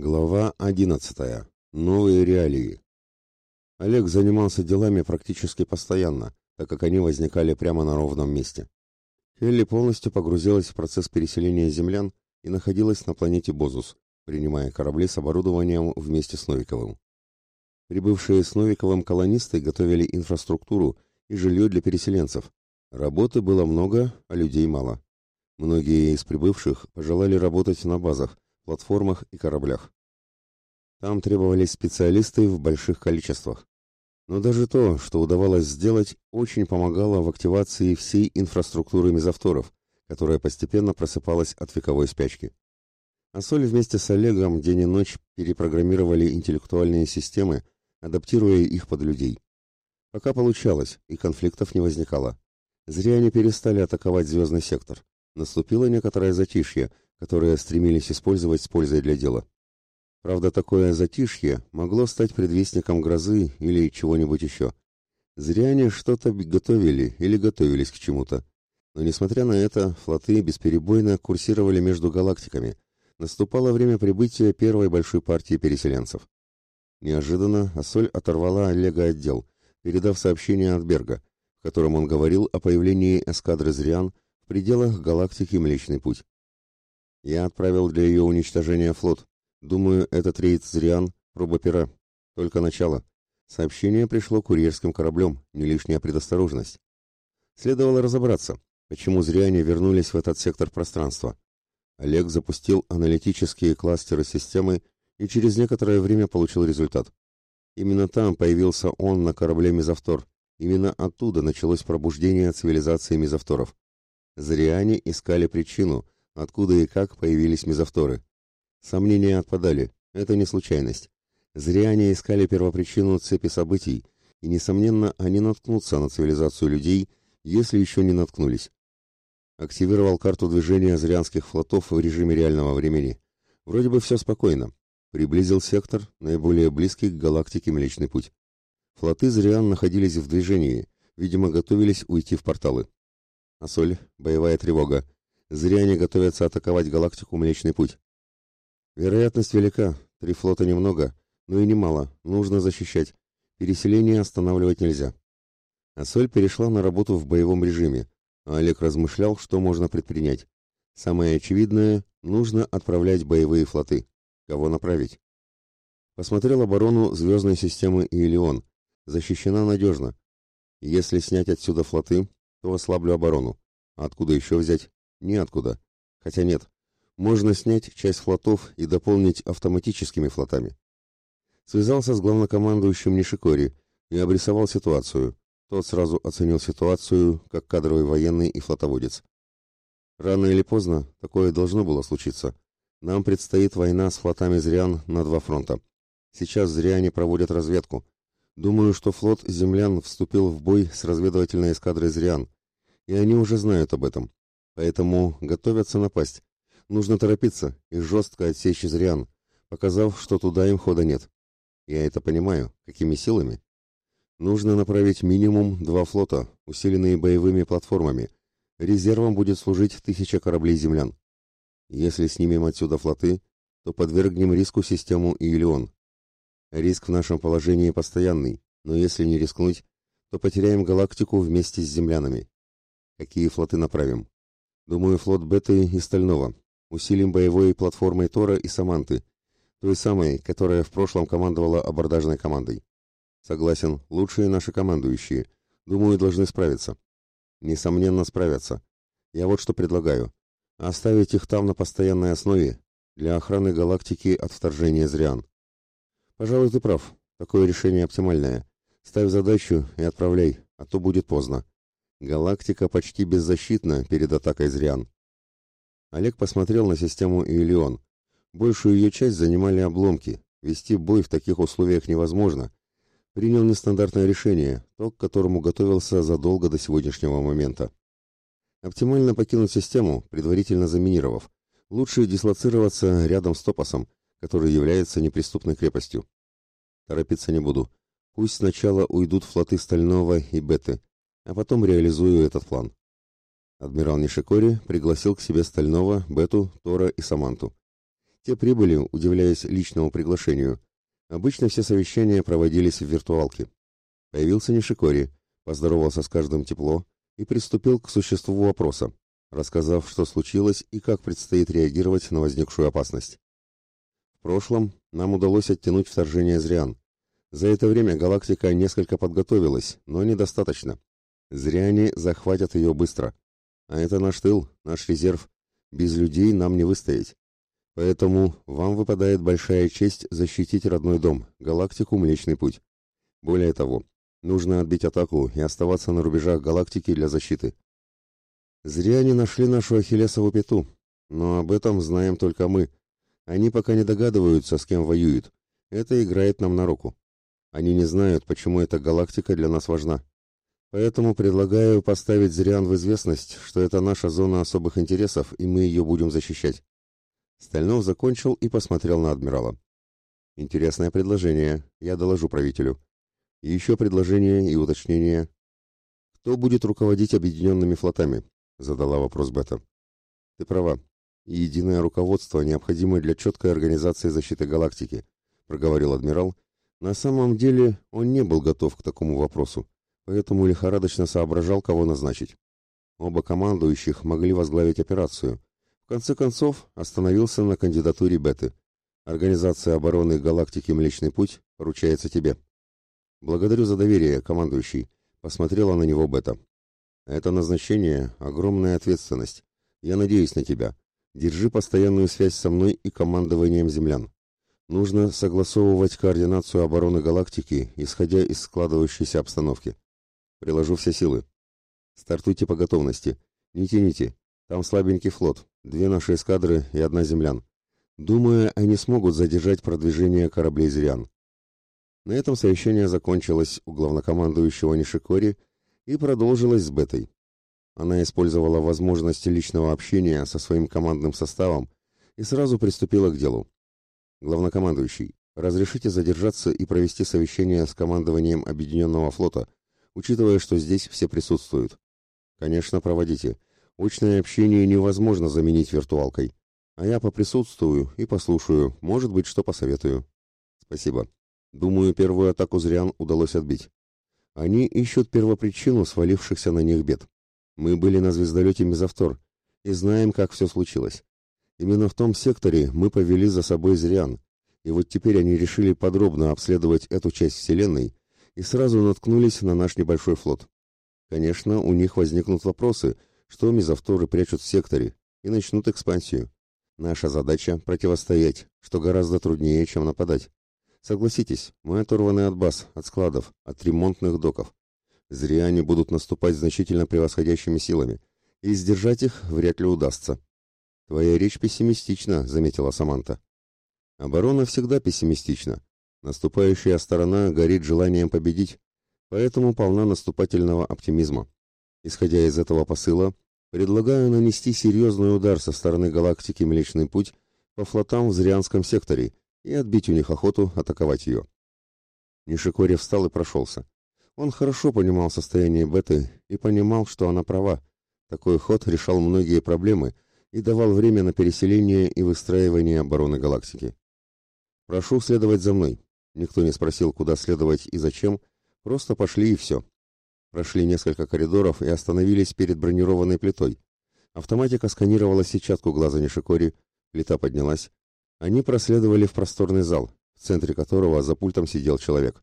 Глава 11. Новые реалии. Олег занимался делами практически постоянно, так как они возникали прямо на ровном месте. Хелли полностью погрузилась в процесс переселения землян и находилась на планете Бозус, принимая корабли с оборудованием вместе с Новиковым. Прибывшие с Новиковым колонисты готовили инфраструктуру и жилье для переселенцев. Работы было много, а людей мало. Многие из прибывших пожелали работать на базах, платформах и кораблях. Там требовались специалисты в больших количествах. Но даже то, что удавалось сделать, очень помогало в активации всей инфраструктуры мезовторов, которая постепенно просыпалась от вековой спячки. А Соль вместе с Олегом день и ночь перепрограммировали интеллектуальные системы, адаптируя их под людей. Пока получалось, и конфликтов не возникало. Зря они перестали атаковать звездный сектор. Наступило некоторое затишье, которые стремились использовать с пользой для дела. Правда, такое затишье могло стать предвестником грозы или чего-нибудь еще. Зря они что-то готовили или готовились к чему-то. Но, несмотря на это, флоты бесперебойно курсировали между галактиками. Наступало время прибытия первой большой партии переселенцев. Неожиданно Ассоль оторвала Олега отдел, передав сообщение от Берга, в котором он говорил о появлении эскадры Зриан в пределах галактики Млечный Путь. Я отправил для ее уничтожения флот. Думаю, этот рейд Зриан — проба пера. Только начало. Сообщение пришло курьерским кораблем, не лишняя предосторожность. Следовало разобраться, почему Зриане вернулись в этот сектор пространства. Олег запустил аналитические кластеры системы и через некоторое время получил результат. Именно там появился он на корабле Мезовтор. Именно оттуда началось пробуждение цивилизации Мезовторов. Зриане искали причину — откуда и как появились мезовторы. Сомнения отпадали, это не случайность. Зря они искали первопричину цепи событий, и, несомненно, они наткнутся на цивилизацию людей, если еще не наткнулись. Активировал карту движения зрянских флотов в режиме реального времени. Вроде бы все спокойно. Приблизил сектор, наиболее близкий к галактике Млечный Путь. Флоты Зриан находились в движении, видимо, готовились уйти в порталы. Асоль, боевая тревога. Зря они готовятся атаковать галактику Млечный Путь. Вероятность велика, три флота немного, но и немало, нужно защищать. Переселение останавливать нельзя. А Соль перешла на работу в боевом режиме, а Олег размышлял, что можно предпринять. Самое очевидное – нужно отправлять боевые флоты. Кого направить? Посмотрел оборону звездной системы Иелион. Защищена надежно. Если снять отсюда флоты, то ослаблю оборону. А откуда еще взять? Неоткуда. Хотя нет. Можно снять часть флотов и дополнить автоматическими флотами. Связался с главнокомандующим Нишикори и обрисовал ситуацию. Тот сразу оценил ситуацию как кадровый военный и флотоводец. Рано или поздно такое должно было случиться. Нам предстоит война с флотами Зриан на два фронта. Сейчас Зриане проводят разведку. Думаю, что флот землян вступил в бой с разведывательной эскадрой Зриан, и они уже знают об этом. Поэтому готовятся напасть. Нужно торопиться и жестко отсечь Изриан, показав, что туда им хода нет. Я это понимаю. Какими силами? Нужно направить минимум два флота, усиленные боевыми платформами. Резервом будет служить тысяча кораблей землян. Если снимем отсюда флоты, то подвергнем риску систему Иелион. Риск в нашем положении постоянный, но если не рискнуть, то потеряем галактику вместе с землянами. Какие флоты направим? Думаю, флот Беты и Стального. Усилим боевой платформой Тора и Саманты, той самой, которая в прошлом командовала абордажной командой. Согласен, лучшие наши командующие. Думаю, должны справиться. Несомненно, справятся. Я вот что предлагаю. Оставить их там на постоянной основе для охраны галактики от вторжения Зриан. Пожалуй, ты прав. Такое решение оптимальное. Ставь задачу и отправляй, а то будет поздно. Галактика почти беззащитна перед атакой зрян. Олег посмотрел на систему Иелион. Большую ее часть занимали обломки. Вести бой в таких условиях невозможно. Принял нестандартное решение, то, к которому готовился задолго до сегодняшнего момента. Оптимально покинуть систему, предварительно заминировав. Лучше дислоцироваться рядом с Топосом, который является неприступной крепостью. Торопиться не буду. Пусть сначала уйдут флоты Стального и Беты а потом реализую этот план. Адмирал Нишикори пригласил к себе Стального, Бету, Тора и Саманту. Те прибыли, удивляясь личному приглашению. Обычно все совещания проводились в виртуалке. Появился Нишикори, поздоровался с каждым тепло и приступил к существу вопроса, рассказав, что случилось и как предстоит реагировать на возникшую опасность. В прошлом нам удалось оттянуть вторжение Зриан. За это время галактика несколько подготовилась, но недостаточно. Зряне захватят ее быстро. А это наш тыл, наш резерв. Без людей нам не выстоять. Поэтому вам выпадает большая честь защитить родной дом, галактику Млечный Путь. Более того, нужно отбить атаку и оставаться на рубежах галактики для защиты. Зря они нашли нашу Ахиллесову пяту, но об этом знаем только мы. Они пока не догадываются, с кем воюют. Это играет нам на руку. Они не знают, почему эта галактика для нас важна. Поэтому предлагаю поставить Зриан в известность, что это наша зона особых интересов, и мы ее будем защищать. Стальнов закончил и посмотрел на адмирала. Интересное предложение, я доложу правителю. И еще предложение и уточнение. Кто будет руководить объединенными флотами? Задала вопрос Бета. Ты права. Единое руководство необходимо для четкой организации защиты галактики, проговорил адмирал. На самом деле он не был готов к такому вопросу поэтому лихорадочно соображал, кого назначить. Оба командующих могли возглавить операцию. В конце концов, остановился на кандидатуре Беты. Организация обороны галактики Млечный Путь поручается тебе. Благодарю за доверие, командующий. Посмотрела на него Бета. Это назначение — огромная ответственность. Я надеюсь на тебя. Держи постоянную связь со мной и командованием землян. Нужно согласовывать координацию обороны галактики, исходя из складывающейся обстановки. Приложу все силы. Стартуйте по готовности. Не тяните. Там слабенький флот. Две наши эскадры и одна землян. Думаю, они смогут задержать продвижение кораблей «Зырян». На этом совещание закончилось у главнокомандующего Нишикори и продолжилось с Бетой. Она использовала возможность личного общения со своим командным составом и сразу приступила к делу. Главнокомандующий, разрешите задержаться и провести совещание с командованием Объединенного флота учитывая, что здесь все присутствуют. Конечно, проводите. Очное общение невозможно заменить виртуалкой. А я поприсутствую и послушаю, может быть, что посоветую. Спасибо. Думаю, первую атаку Зриан удалось отбить. Они ищут первопричину свалившихся на них бед. Мы были на звездолете Мезовтор и знаем, как все случилось. Именно в том секторе мы повели за собой Зриан, и вот теперь они решили подробно обследовать эту часть Вселенной и сразу наткнулись на наш небольшой флот. Конечно, у них возникнут вопросы, что мезовторы прячут в секторе, и начнут экспансию. Наша задача — противостоять, что гораздо труднее, чем нападать. Согласитесь, мы оторваны от баз, от складов, от ремонтных доков. Зря они будут наступать значительно превосходящими силами, и сдержать их вряд ли удастся. Твоя речь пессимистична, заметила Саманта. Оборона всегда пессимистична, Наступающая сторона горит желанием победить, поэтому полна наступательного оптимизма. Исходя из этого посыла, предлагаю нанести серьезный удар со стороны галактики Млечный Путь по флотам в Зрианском секторе и отбить у них охоту атаковать ее. Нишикори встал и прошелся. Он хорошо понимал состояние Беты и понимал, что она права. Такой ход решал многие проблемы и давал время на переселение и выстраивание обороны галактики. «Прошу следовать за мной», Никто не спросил, куда следовать и зачем, просто пошли и все. Прошли несколько коридоров и остановились перед бронированной плитой. Автоматика сканировала сетчатку глаза Нишикори, плита поднялась. Они проследовали в просторный зал, в центре которого за пультом сидел человек.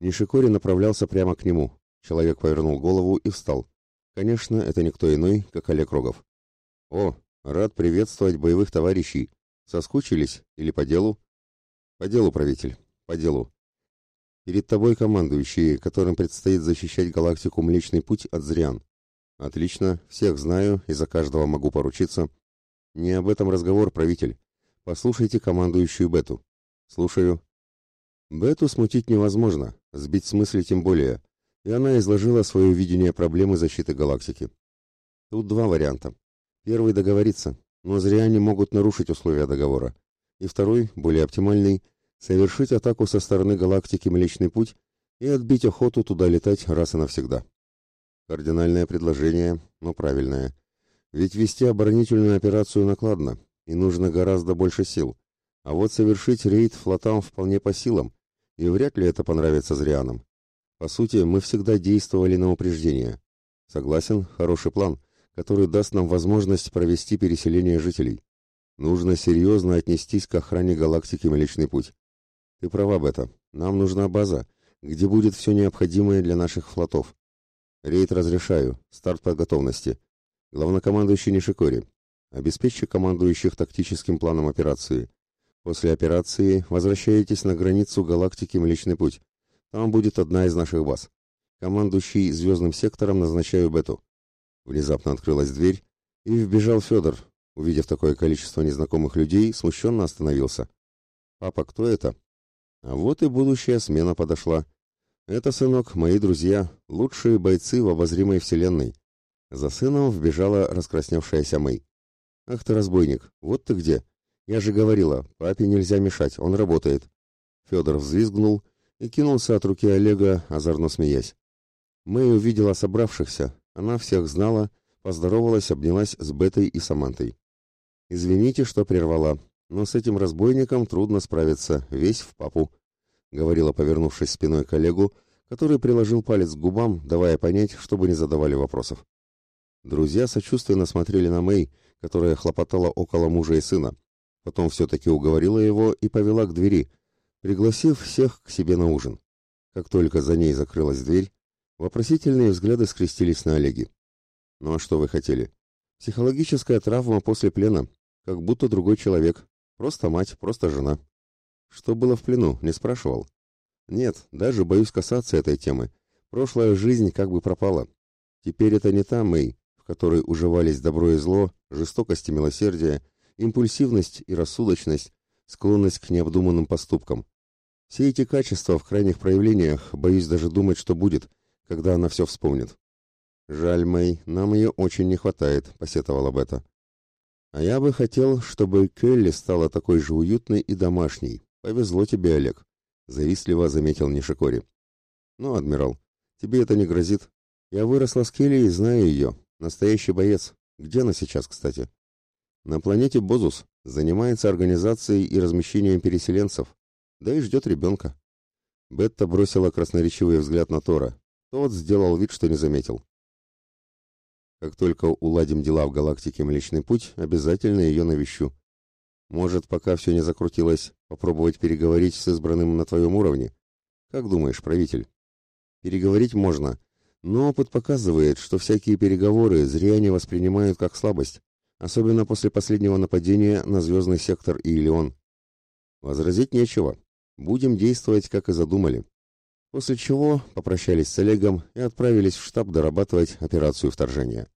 Нишикори направлялся прямо к нему. Человек повернул голову и встал. Конечно, это никто иной, как Олег Рогов. «О, рад приветствовать боевых товарищей. Соскучились? Или по делу?» «По делу, правитель по делу. Перед тобой командующий, которым предстоит защищать галактику Млечный Путь от Зриан. Отлично, всех знаю и за каждого могу поручиться. Не об этом разговор, правитель. Послушайте командующую Бету. Слушаю. Бету смутить невозможно, сбить с мысли тем более. И она изложила свое видение проблемы защиты галактики. Тут два варианта. Первый договориться, но Зриане могут нарушить условия договора. И второй, более оптимальный, совершить атаку со стороны галактики Млечный Путь и отбить охоту туда летать раз и навсегда. Кардинальное предложение, но правильное. Ведь вести оборонительную операцию накладно, и нужно гораздо больше сил, А вот совершить рейд флотам вполне по силам, и вряд ли это понравится зрианам. По сути, мы всегда действовали на упреждение. Согласен, хороший план, который даст нам возможность провести переселение жителей. Нужно серьезно отнестись к охране галактики Млечный Путь. Ты права, Бета. Нам нужна база, где будет все необходимое для наших флотов. Рейд разрешаю. Старт по готовности. Главнокомандующий Нишикори. Обеспечьте командующих тактическим планом операции. После операции возвращаетесь на границу галактики Млечный Путь. Там будет одна из наших баз. Командующий звездным сектором назначаю Бету. Внезапно открылась дверь, и вбежал Федор. Увидев такое количество незнакомых людей, смущенно остановился. «Папа, кто это?» А вот и будущая смена подошла. Это, сынок, мои друзья, лучшие бойцы в обозримой вселенной. За сыном вбежала раскрасневшаяся Мэй. Ах ты разбойник, вот ты где. Я же говорила, папе нельзя мешать, он работает. Федор взвизгнул и кинулся от руки Олега, озорно смеясь. Мэй увидела собравшихся, она всех знала, поздоровалась, обнялась с Бетой и Самантой. «Извините, что прервала но с этим разбойником трудно справиться, весь в папу», — говорила, повернувшись спиной коллегу, который приложил палец к губам, давая понять, чтобы не задавали вопросов. Друзья сочувственно смотрели на Мэй, которая хлопотала около мужа и сына. Потом все-таки уговорила его и повела к двери, пригласив всех к себе на ужин. Как только за ней закрылась дверь, вопросительные взгляды скрестились на Олеге. «Ну а что вы хотели? Психологическая травма после плена, как будто другой человек, Просто мать, просто жена. Что было в плену, не спрашивал? Нет, даже боюсь касаться этой темы. Прошлая жизнь как бы пропала. Теперь это не та Мэй, в которой уживались добро и зло, жестокость и милосердие, импульсивность и рассудочность, склонность к необдуманным поступкам. Все эти качества в крайних проявлениях, боюсь даже думать, что будет, когда она все вспомнит. «Жаль, Мэй, нам ее очень не хватает», — посетовала Бета. А я бы хотел, чтобы Келли стала такой же уютной и домашней. Повезло тебе, Олег, завистливо заметил Нишикори. Ну, адмирал, тебе это не грозит. Я выросла с Келли и знаю ее. Настоящий боец. Где она сейчас, кстати? На планете Бозус. Занимается организацией и размещением переселенцев. Да и ждет ребенка. Бетта бросила красноречивый взгляд на Тора. Тот сделал вид, что не заметил. Как только уладим дела в галактике Млечный Путь, обязательно ее навещу. Может, пока все не закрутилось, попробовать переговорить с избранным на твоем уровне? Как думаешь, правитель? Переговорить можно, но опыт показывает, что всякие переговоры зря не воспринимают как слабость, особенно после последнего нападения на звездный сектор Илион. Возразить нечего. Будем действовать, как и задумали. После чего попрощались с Олегом и отправились в штаб дорабатывать операцию вторжения.